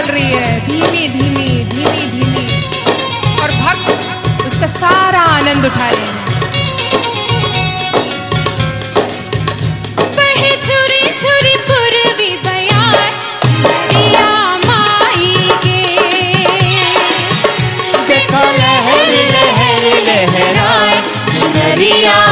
चल रही है धीमी धीमी धीमी धीमी और भक्त उसका सारा आनंद उठा रहे हैं Yeah.